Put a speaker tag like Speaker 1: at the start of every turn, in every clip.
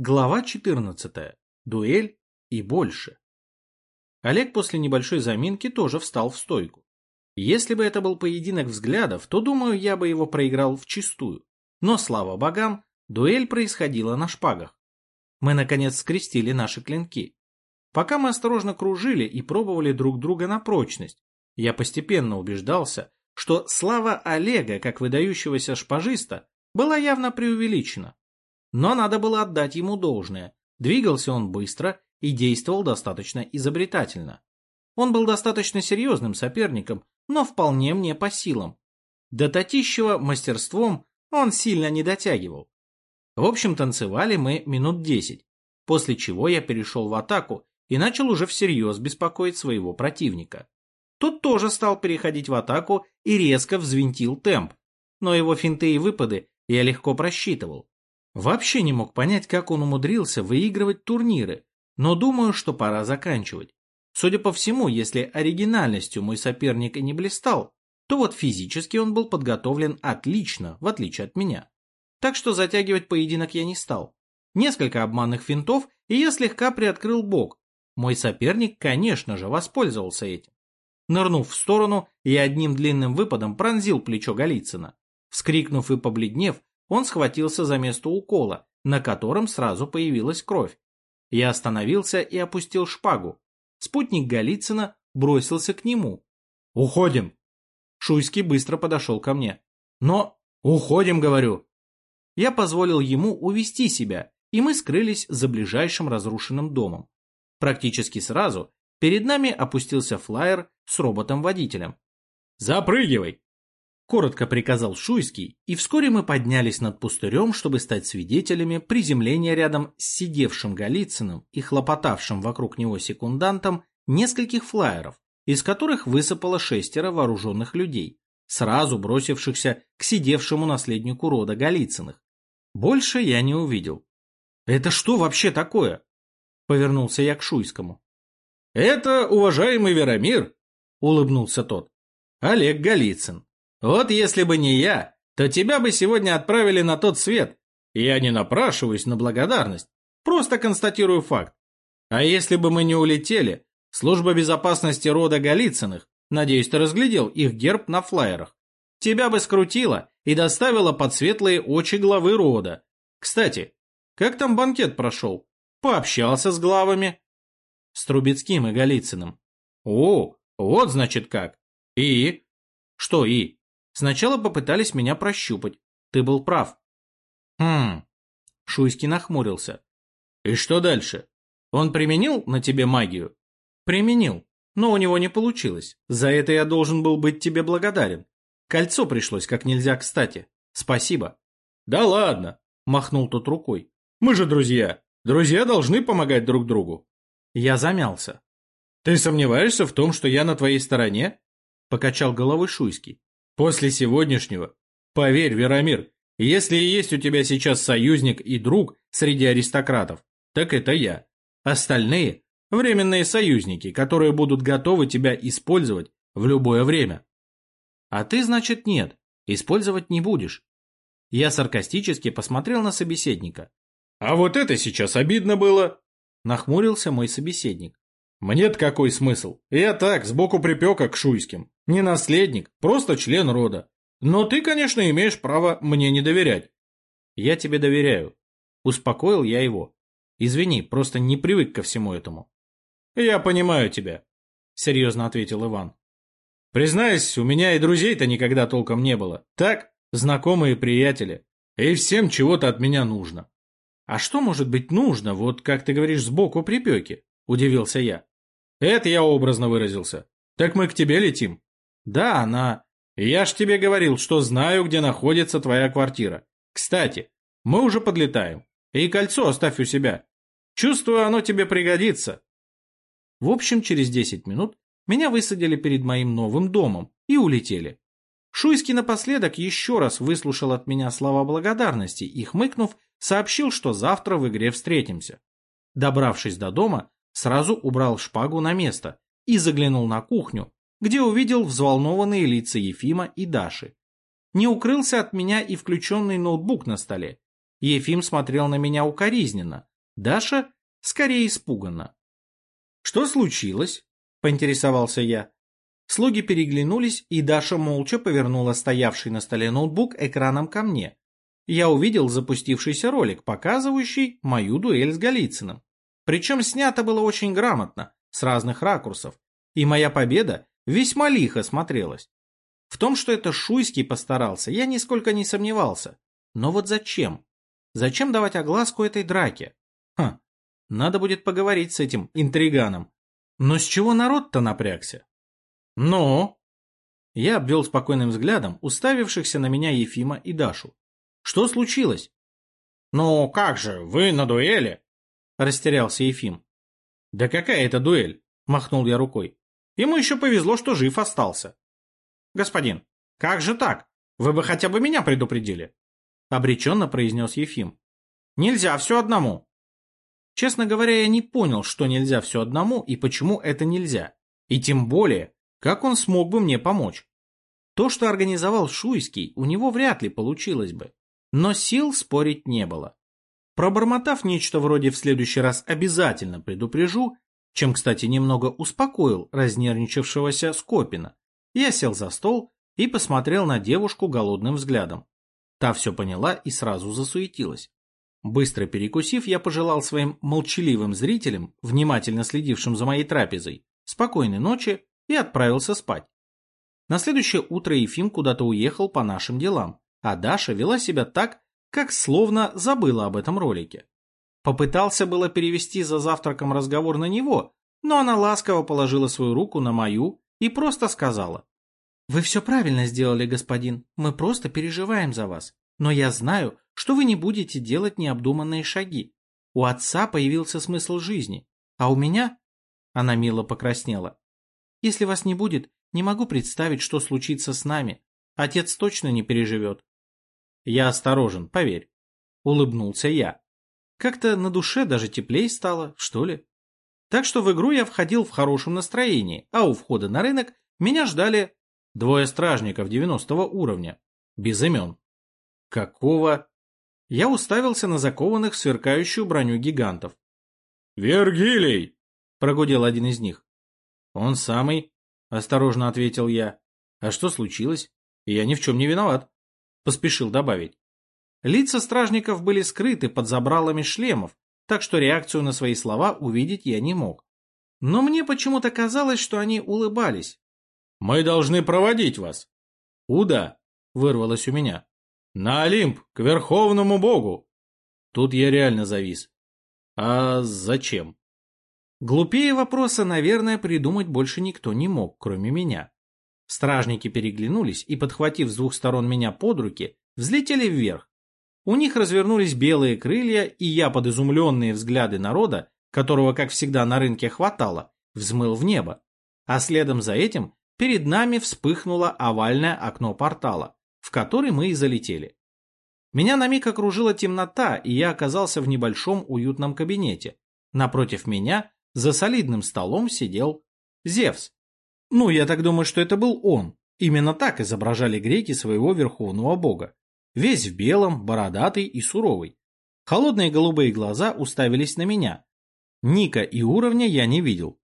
Speaker 1: Глава 14. Дуэль и больше. Олег после небольшой заминки тоже встал в стойку. Если бы это был поединок взглядов, то, думаю, я бы его проиграл вчистую. Но, слава богам, дуэль происходила на шпагах. Мы, наконец, скрестили наши клинки. Пока мы осторожно кружили и пробовали друг друга на прочность, я постепенно убеждался, что слава Олега, как выдающегося шпажиста, была явно преувеличена. Но надо было отдать ему должное. Двигался он быстро и действовал достаточно изобретательно. Он был достаточно серьезным соперником, но вполне мне по силам. До Татищева мастерством он сильно не дотягивал. В общем, танцевали мы минут десять, после чего я перешел в атаку и начал уже всерьез беспокоить своего противника. Тот тоже стал переходить в атаку и резко взвинтил темп, но его финты и выпады я легко просчитывал. Вообще не мог понять, как он умудрился выигрывать турниры, но думаю, что пора заканчивать. Судя по всему, если оригинальностью мой соперник и не блистал, то вот физически он был подготовлен отлично, в отличие от меня. Так что затягивать поединок я не стал. Несколько обманных финтов, и я слегка приоткрыл бок. Мой соперник, конечно же, воспользовался этим. Нырнув в сторону, я одним длинным выпадом пронзил плечо Голицына. Вскрикнув и побледнев, он схватился за место укола, на котором сразу появилась кровь. Я остановился и опустил шпагу. Спутник Голицына бросился к нему. «Уходим!» Шуйский быстро подошел ко мне. «Но уходим, говорю!» Я позволил ему увести себя, и мы скрылись за ближайшим разрушенным домом. Практически сразу перед нами опустился флайер с роботом-водителем. «Запрыгивай!» Коротко приказал Шуйский, и вскоре мы поднялись над пустырем, чтобы стать свидетелями приземления рядом с сидевшим Голицыным и хлопотавшим вокруг него секундантом нескольких флайеров, из которых высыпало шестеро вооруженных людей, сразу бросившихся к сидевшему наследнику рода Голицыных. Больше я не увидел. «Это что вообще такое?» — повернулся я к Шуйскому. «Это, уважаемый Веромир», — улыбнулся тот, — «Олег Голицын, вот если бы не я, то тебя бы сегодня отправили на тот свет. Я не напрашиваюсь на благодарность, просто констатирую факт. А если бы мы не улетели, служба безопасности рода Голицыных, надеюсь, ты разглядел их герб на флайерах, тебя бы скрутила и доставила под светлые очи главы рода. Кстати, как там банкет прошел? Пообщался с главами? С Трубецким и Голицыным. О, вот значит как. И? Что и? Сначала попытались меня прощупать. Ты был прав. Хм. Шуйский нахмурился. И что дальше? Он применил на тебе магию? Применил, но у него не получилось. За это я должен был быть тебе благодарен. Кольцо пришлось как нельзя кстати. Спасибо. Да ладно, махнул тот рукой. Мы же друзья. Друзья должны помогать друг другу. Я замялся. Ты сомневаешься в том, что я на твоей стороне? Покачал головой Шуйский. После сегодняшнего, поверь, Веромир, если и есть у тебя сейчас союзник и друг среди аристократов, так это я. Остальные – временные союзники, которые будут готовы тебя использовать в любое время. А ты, значит, нет, использовать не будешь. Я саркастически посмотрел на собеседника. А вот это сейчас обидно было, нахмурился мой собеседник. Мне-то какой смысл? Я так, сбоку припека к шуйским. Не наследник, просто член рода. Но ты, конечно, имеешь право мне не доверять. Я тебе доверяю. Успокоил я его. Извини, просто не привык ко всему этому. Я понимаю тебя, серьезно ответил Иван. Признаюсь, у меня и друзей-то никогда толком не было. Так, знакомые приятели. И всем чего-то от меня нужно. А что может быть нужно, вот как ты говоришь, сбоку припеки? Удивился я. Это я образно выразился. Так мы к тебе летим. Да, она... Я ж тебе говорил, что знаю, где находится твоя квартира. Кстати, мы уже подлетаем. И кольцо оставь у себя. Чувствую, оно тебе пригодится. В общем, через 10 минут меня высадили перед моим новым домом и улетели. Шуйский напоследок еще раз выслушал от меня слова благодарности и, хмыкнув, сообщил, что завтра в игре встретимся. Добравшись до дома, сразу убрал шпагу на место и заглянул на кухню, где увидел взволнованные лица Ефима и Даши. Не укрылся от меня и включенный ноутбук на столе. Ефим смотрел на меня укоризненно. Даша скорее испуганно. «Что случилось?» — поинтересовался я. Слуги переглянулись, и Даша молча повернула стоявший на столе ноутбук экраном ко мне. Я увидел запустившийся ролик, показывающий мою дуэль с Голицыным. Причем снято было очень грамотно, с разных ракурсов, и моя победа весьма лихо смотрелась. В том, что это Шуйский постарался, я нисколько не сомневался. Но вот зачем? Зачем давать огласку этой драке? Хм, надо будет поговорить с этим интриганом. Но с чего народ-то напрягся? Но... Я обвел спокойным взглядом уставившихся на меня Ефима и Дашу. Что случилось? Ну как же, вы на дуэли? Растерялся Ефим. Да какая это дуэль? Махнул я рукой. Ему еще повезло, что жив остался. Господин, как же так? Вы бы хотя бы меня предупредили. Обреченно произнес Ефим. Нельзя все одному. Честно говоря, я не понял, что нельзя все одному и почему это нельзя. И тем более, как он смог бы мне помочь? То, что организовал Шуйский, у него вряд ли получилось бы. Но сил спорить не было. Пробормотав нечто вроде «в следующий раз обязательно предупрежу», чем, кстати, немного успокоил разнервничавшегося Скопина, я сел за стол и посмотрел на девушку голодным взглядом. Та все поняла и сразу засуетилась. Быстро перекусив, я пожелал своим молчаливым зрителям, внимательно следившим за моей трапезой, спокойной ночи и отправился спать. На следующее утро Ефим куда-то уехал по нашим делам, а Даша вела себя так, как словно забыла об этом ролике. Попытался было перевести за завтраком разговор на него, но она ласково положила свою руку на мою и просто сказала. «Вы все правильно сделали, господин, мы просто переживаем за вас, но я знаю, что вы не будете делать необдуманные шаги. У отца появился смысл жизни, а у меня...» Она мило покраснела. Если вас не будет, не могу представить, что случится с нами. Отец точно не переживет. Я осторожен, поверь. Улыбнулся я. Как-то на душе даже теплей стало, что ли. Так что в игру я входил в хорошем настроении, а у входа на рынок меня ждали двое стражников 90 уровня, без имен. Какого? Я уставился на закованных в сверкающую броню гигантов.
Speaker 2: «Вергилий!»
Speaker 1: — прогудел один из них. «Он самый», — осторожно ответил я. «А что случилось? Я ни в чем не виноват», — поспешил добавить. Лица стражников были скрыты под забралами шлемов, так что реакцию на свои слова увидеть я не мог. Но мне почему-то казалось, что они улыбались.
Speaker 2: «Мы должны проводить вас».
Speaker 1: «Куда?» — вырвалось у меня.
Speaker 2: «На Олимп, к Верховному Богу».
Speaker 1: Тут я реально завис. «А зачем?» Глупее вопроса, наверное, придумать больше никто не мог, кроме меня. Стражники переглянулись и, подхватив с двух сторон меня под руки, взлетели вверх. У них развернулись белые крылья, и я под изумленные взгляды народа, которого, как всегда, на рынке хватало, взмыл в небо. А следом за этим перед нами вспыхнуло овальное окно портала, в который мы и залетели. Меня на миг окружила темнота, и я оказался в небольшом уютном кабинете. Напротив меня за солидным столом сидел Зевс. Ну, я так думаю, что это был он. Именно так изображали греки своего верховного бога. Весь в белом, бородатый и суровый. Холодные голубые глаза уставились на меня. Ника и уровня я не видел.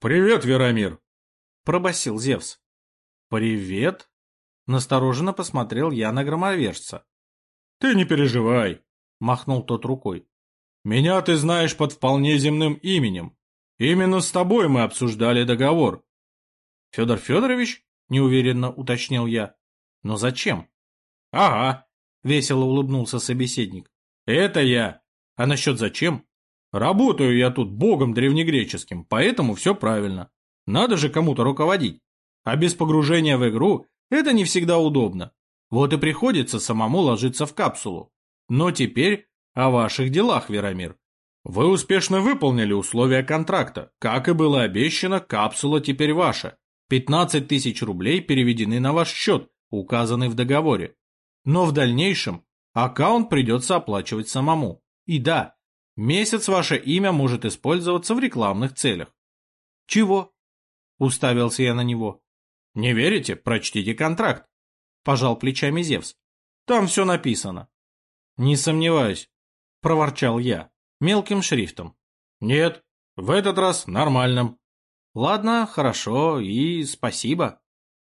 Speaker 2: «Привет, Верамир!»
Speaker 1: – пробасил Зевс. «Привет?» – настороженно посмотрел я на громовержца.
Speaker 2: «Ты не переживай!» – махнул тот рукой. Меня ты знаешь под вполне земным именем. Именно с тобой мы обсуждали договор.
Speaker 1: Федор Федорович? Неуверенно уточнил я. Но зачем?
Speaker 2: Ага,
Speaker 1: весело улыбнулся собеседник.
Speaker 2: Это я. А насчет зачем? Работаю я тут богом древнегреческим, поэтому все правильно. Надо же кому-то руководить. А без погружения в игру это не всегда удобно. Вот и приходится самому ложиться в капсулу. Но теперь о ваших делах, Верамир. Вы успешно выполнили условия контракта. Как и было обещано, капсула теперь ваша. 15 тысяч рублей переведены на ваш счет, указанный в договоре. Но в дальнейшем аккаунт придется оплачивать самому. И да, месяц ваше имя может использоваться в рекламных целях.
Speaker 1: Чего? Уставился я на него.
Speaker 2: Не верите? Прочтите контракт.
Speaker 1: Пожал плечами Зевс. Там все написано. Не сомневаюсь, проворчал я, мелким шрифтом.
Speaker 2: Нет, в этот раз нормальным.
Speaker 1: Ладно, хорошо и спасибо.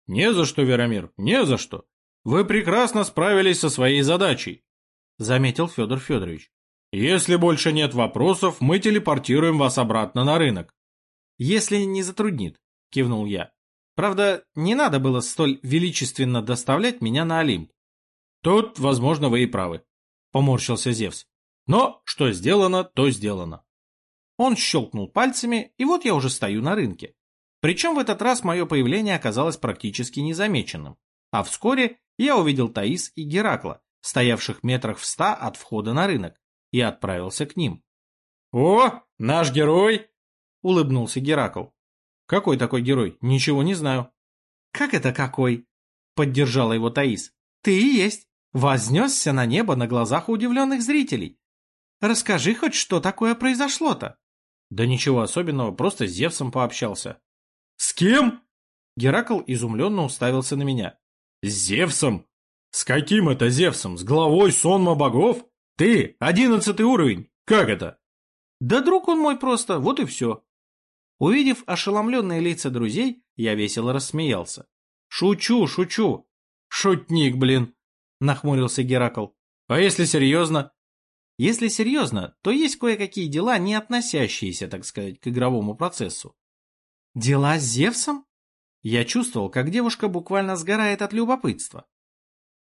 Speaker 2: Не за что, Веромир, не за что. Вы прекрасно справились со своей задачей, заметил Федор Федорович. Если больше нет вопросов, мы телепортируем вас обратно на рынок.
Speaker 1: Если не затруднит, кивнул я. Правда, не надо было столь величественно доставлять меня на Олимп.
Speaker 2: Тут, возможно, вы и правы, поморщился Зевс. Но что сделано, то сделано.
Speaker 1: Он щелкнул пальцами, и вот я уже стою на рынке. Причем в этот раз мое появление оказалось практически незамеченным. А вскоре я увидел Таис и Геракла, стоявших метрах в ста от входа на рынок и отправился к ним.
Speaker 2: «О, наш герой!»
Speaker 1: — улыбнулся Геракл. «Какой такой герой? Ничего не знаю». «Как это какой?» — поддержала его Таис. «Ты и есть. Вознесся на небо на глазах удивленных зрителей. Расскажи хоть, что такое произошло-то?» «Да ничего особенного, просто с Зевсом пообщался».
Speaker 2: «С кем?»
Speaker 1: Геракл изумленно уставился на меня.
Speaker 2: «С Зевсом? С каким это Зевсом? С главой сонма богов?» Ты, одиннадцатый уровень, как это?
Speaker 1: Да друг он мой просто, вот и все. Увидев ошеломленные лица друзей, я весело рассмеялся. Шучу, шучу. Шутник, блин, нахмурился Геракл.
Speaker 2: А если серьезно?
Speaker 1: Если серьезно, то есть кое-какие дела, не относящиеся, так сказать, к игровому процессу. Дела с Зевсом? Я чувствовал, как девушка буквально сгорает от любопытства.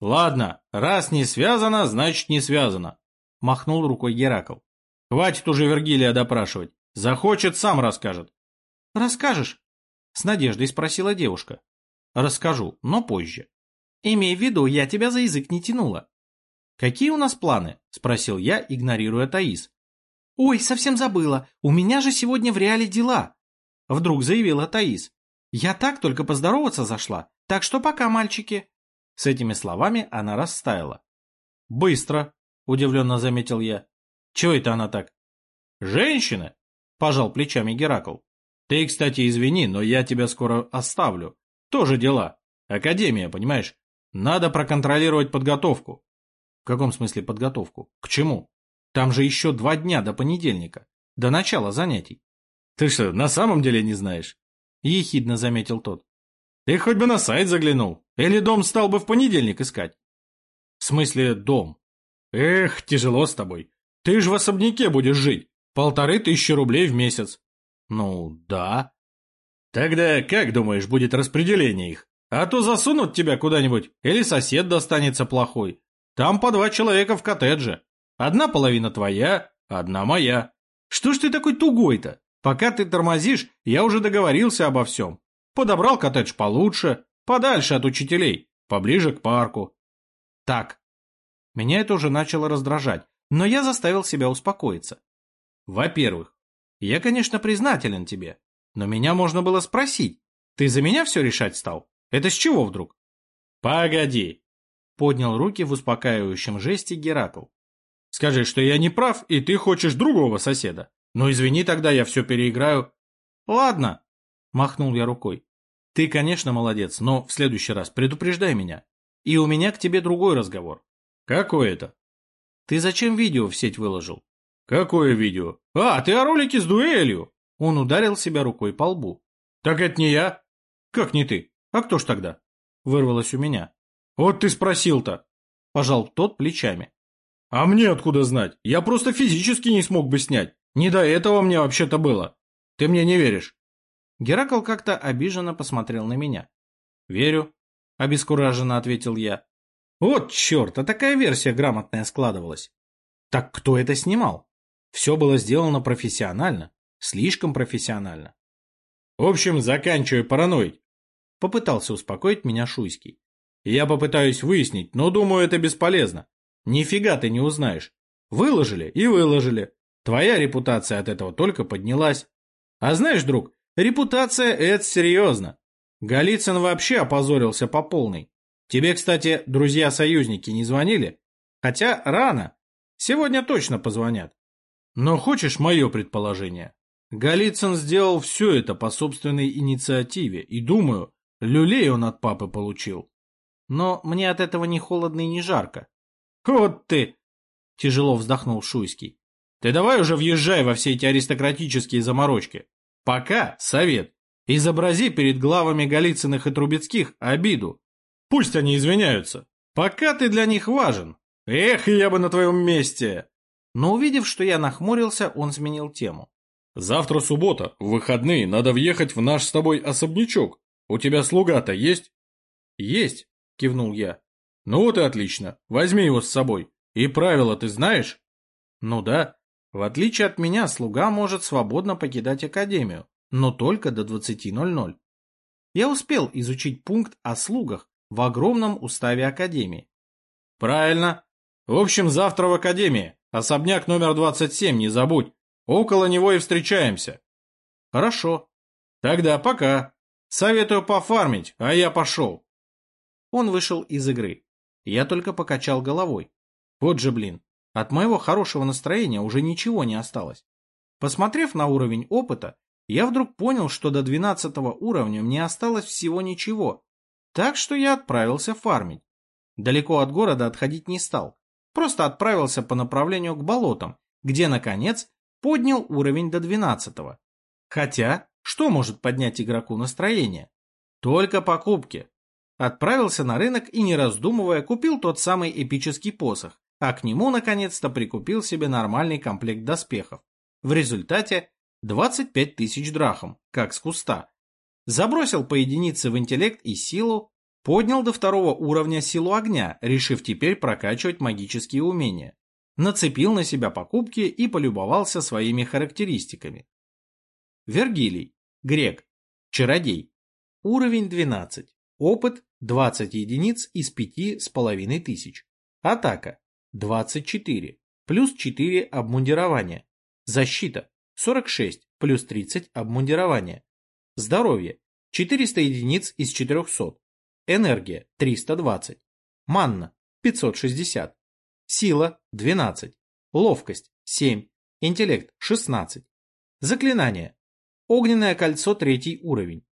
Speaker 2: Ладно, раз не связано, значит не связано. — махнул рукой Геракл. «Хватит уже Вергилия допрашивать. Захочет, сам расскажет».
Speaker 1: «Расскажешь?» — с надеждой спросила девушка. «Расскажу, но позже. Имей в виду, я тебя за язык не тянула». «Какие у нас планы?» — спросил я, игнорируя Таис. «Ой, совсем забыла. У меня же сегодня в реале дела!» Вдруг заявила Таис. «Я так только поздороваться зашла, так что пока, мальчики!» С этими словами она растаяла.
Speaker 2: «Быстро!» удивленно заметил я. Чего это она так? Женщина? Пожал плечами Геракл. Ты, кстати, извини, но я тебя скоро оставлю. Тоже дела. Академия, понимаешь? Надо проконтролировать подготовку.
Speaker 1: В каком смысле подготовку? К чему? Там же еще два дня до понедельника, до начала занятий.
Speaker 2: Ты что, на самом деле не знаешь? Ехидно заметил тот. Ты хоть бы на сайт заглянул. Или дом стал бы в понедельник искать?
Speaker 1: В смысле дом?
Speaker 2: Эх, тяжело с тобой. Ты же в особняке будешь жить. Полторы тысячи рублей в месяц.
Speaker 1: Ну, да.
Speaker 2: Тогда как думаешь, будет распределение их? А то засунут тебя куда-нибудь, или сосед достанется плохой. Там по два человека в коттедже. Одна половина твоя, одна моя. Что ж ты такой тугой-то? Пока ты тормозишь, я уже договорился обо всем. Подобрал коттедж получше, подальше от учителей, поближе к парку.
Speaker 1: Так, меня это уже начало раздражать, но я заставил себя успокоиться. Во-первых, я, конечно, признателен тебе, но меня можно было спросить. Ты за меня все решать стал? Это с чего вдруг?
Speaker 2: Погоди.
Speaker 1: Поднял руки в успокаивающем жесте Геракл.
Speaker 2: Скажи, что я не прав, и ты хочешь другого соседа. Ну извини, тогда я все переиграю.
Speaker 1: Ладно, махнул я рукой. Ты, конечно, молодец, но в следующий раз предупреждай меня. И у меня к тебе другой разговор.
Speaker 2: Какое это?
Speaker 1: Ты зачем видео в сеть выложил?
Speaker 2: Какое видео? А, ты о ролике с дуэлью.
Speaker 1: Он ударил себя рукой по лбу.
Speaker 2: Так это не я.
Speaker 1: Как не ты? А кто ж тогда? Вырвалось у меня.
Speaker 2: Вот ты спросил-то.
Speaker 1: Пожал тот плечами.
Speaker 2: А мне откуда знать? Я просто физически не смог бы снять. Не до этого мне вообще-то было. Ты мне не веришь?
Speaker 1: Геракл как-то обиженно посмотрел на меня. «Верю», — обескураженно ответил я. Вот черт, а такая версия грамотная складывалась. Так кто это снимал? Все было сделано профессионально. Слишком профессионально.
Speaker 2: В общем, заканчивай параноить.
Speaker 1: Попытался успокоить меня Шуйский.
Speaker 2: Я попытаюсь выяснить, но думаю, это бесполезно. Нифига ты не узнаешь. Выложили и выложили. Твоя репутация от этого только поднялась. А знаешь, друг, репутация — это серьезно. Голицын вообще опозорился по полной. Тебе, кстати, друзья-союзники не звонили? Хотя рано. Сегодня точно позвонят. Но хочешь мое предположение? Голицын сделал все это по собственной инициативе, и, думаю, люлей он от папы получил.
Speaker 1: Но мне от этого ни холодно и ни жарко.
Speaker 2: Вот ты!
Speaker 1: тяжело вздохнул Шуйский.
Speaker 2: Ты давай уже въезжай во все эти аристократические заморочки. Пока совет. Изобрази перед главами Голицыных и Трубецких обиду. Пусть они извиняются. Пока ты для них важен. Эх, я бы на твоем месте.
Speaker 1: Но увидев, что я нахмурился, он сменил тему.
Speaker 2: Завтра суббота, в выходные надо въехать в наш с тобой особнячок. У тебя слуга-то есть?
Speaker 1: Есть, кивнул я.
Speaker 2: Ну вот и отлично. Возьми его с собой. И правила ты знаешь?
Speaker 1: Ну да. В отличие от меня, слуга может свободно покидать академию, но только до 20.00. Я успел изучить пункт о слугах в огромном уставе академии.
Speaker 2: Правильно. В общем, завтра в академии. Особняк номер 27, не забудь. Около него и встречаемся.
Speaker 1: Хорошо.
Speaker 2: Тогда пока. Советую пофармить, а я пошел.
Speaker 1: Он вышел из игры. Я только покачал головой. Вот же блин, от моего хорошего настроения уже ничего не осталось. Посмотрев на уровень опыта, я вдруг понял, что до 12 уровня мне осталось всего ничего, так что я отправился фармить. Далеко от города отходить не стал, просто отправился по направлению к болотам, где, наконец, поднял уровень до 12 -го. Хотя, что может поднять игроку настроение? Только покупки. Отправился на рынок и, не раздумывая, купил тот самый эпический посох, а к нему наконец-то прикупил себе нормальный комплект доспехов. В результате 25 тысяч драхм, как с куста. Забросил по единице в интеллект и силу, поднял до второго уровня силу огня, решив теперь прокачивать магические умения. Нацепил на себя покупки и полюбовался своими характеристиками. Вергилий, грек, чародей, уровень 12, опыт 20 единиц из 5 с половиной тысяч, атака 24, плюс 4 обмундирования. Защита 46, плюс 30 обмундирования. Здоровье 400 единиц из 400. Энергия 320. Манна 560. Сила 12. Ловкость 7. Интеллект 16. Заклинание. Огненное кольцо третий уровень.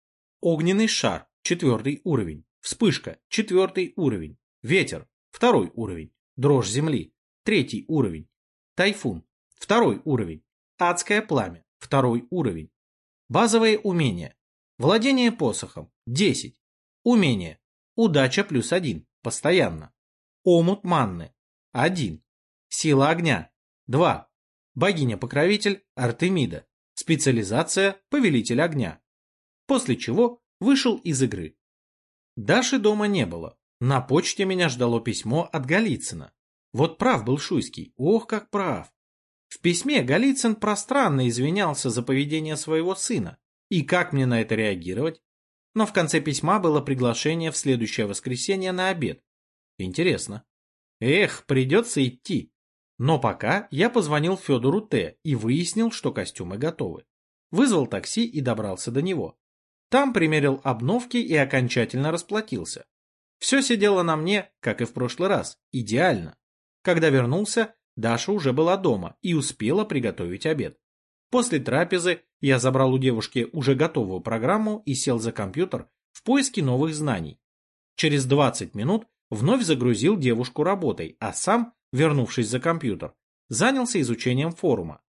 Speaker 1: Огненный шар четвертый уровень. Вспышка четвертый уровень. Ветер второй уровень. Дрожь земли. Третий уровень. Тайфун. Второй уровень. Адское пламя. Второй уровень. Базовые умения. Владение посохом. 10. Умение. Удача плюс 1. Постоянно. Омут манны. 1. Сила огня. 2. Богиня-покровитель Артемида. Специализация Повелитель огня. После чего вышел из игры. Даши дома не было. На почте меня ждало письмо от Голицына. Вот прав был Шуйский, ох, как прав. В письме Голицын пространно извинялся за поведение своего сына. И как мне на это реагировать? Но в конце письма было приглашение в следующее воскресенье на обед. Интересно. Эх, придется идти. Но пока я позвонил Федору Т. и выяснил, что костюмы готовы. Вызвал такси и добрался до него. Там примерил обновки и окончательно расплатился. Все сидело на мне, как и в прошлый раз, идеально. Когда вернулся, Даша уже была дома и успела приготовить обед. После трапезы я забрал у девушки уже готовую программу и сел за компьютер в поиске новых знаний. Через 20 минут вновь загрузил девушку работой, а сам, вернувшись за компьютер, занялся изучением форума.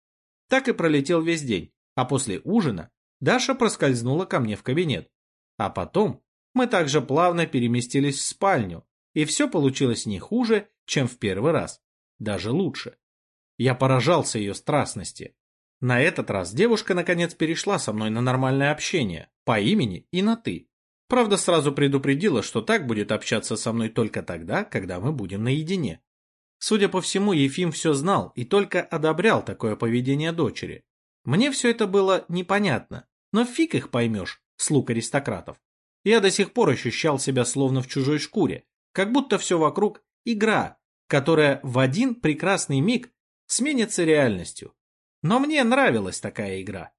Speaker 1: Так и пролетел весь день, а после ужина Даша проскользнула ко мне в кабинет. А потом мы также плавно переместились в спальню, и все получилось не хуже, чем в первый раз, даже лучше. Я поражался ее страстности. На этот раз девушка наконец перешла со мной на нормальное общение, по имени и на «ты». Правда, сразу предупредила, что так будет общаться со мной только тогда, когда мы будем наедине. Судя по всему, Ефим все знал и только одобрял такое поведение дочери. Мне все это было непонятно, но фиг их поймешь, слуг аристократов. Я до сих пор ощущал себя словно в чужой шкуре, как будто все вокруг – игра, которая в один прекрасный миг сменится реальностью. Но мне нравилась такая игра.